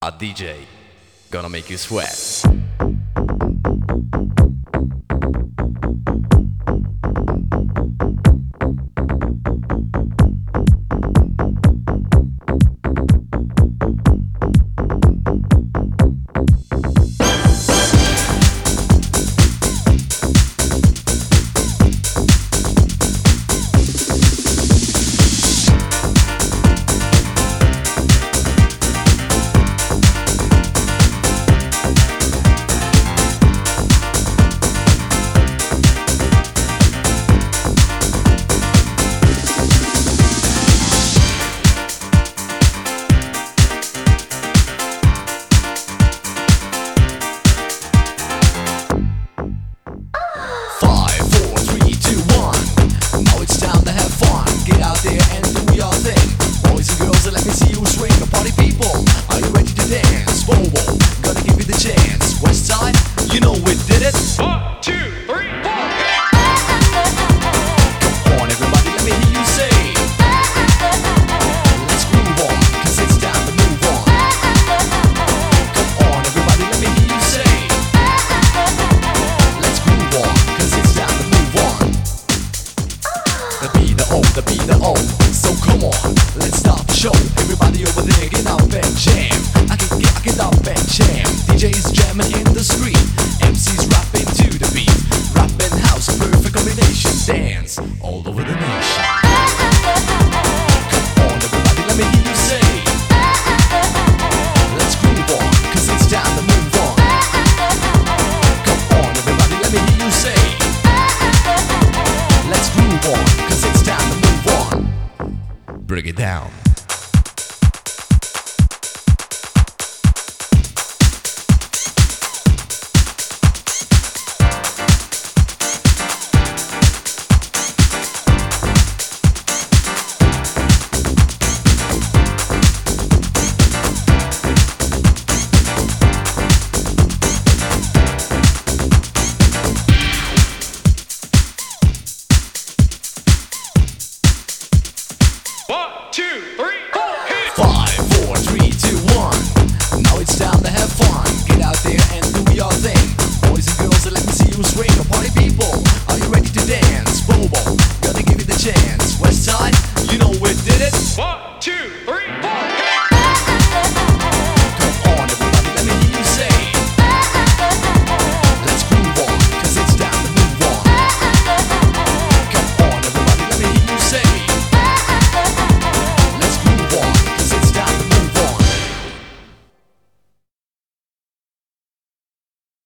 A DJ gonna make you sweat. break it down. One, two, three, four, five, four, three, two, one. Now it's time to have fun. Get out there and do your thing. Boys and girls, let me see you swing. Party people, are you ready to dance? Bobo, gotta give the chance. You know it. One, two, three.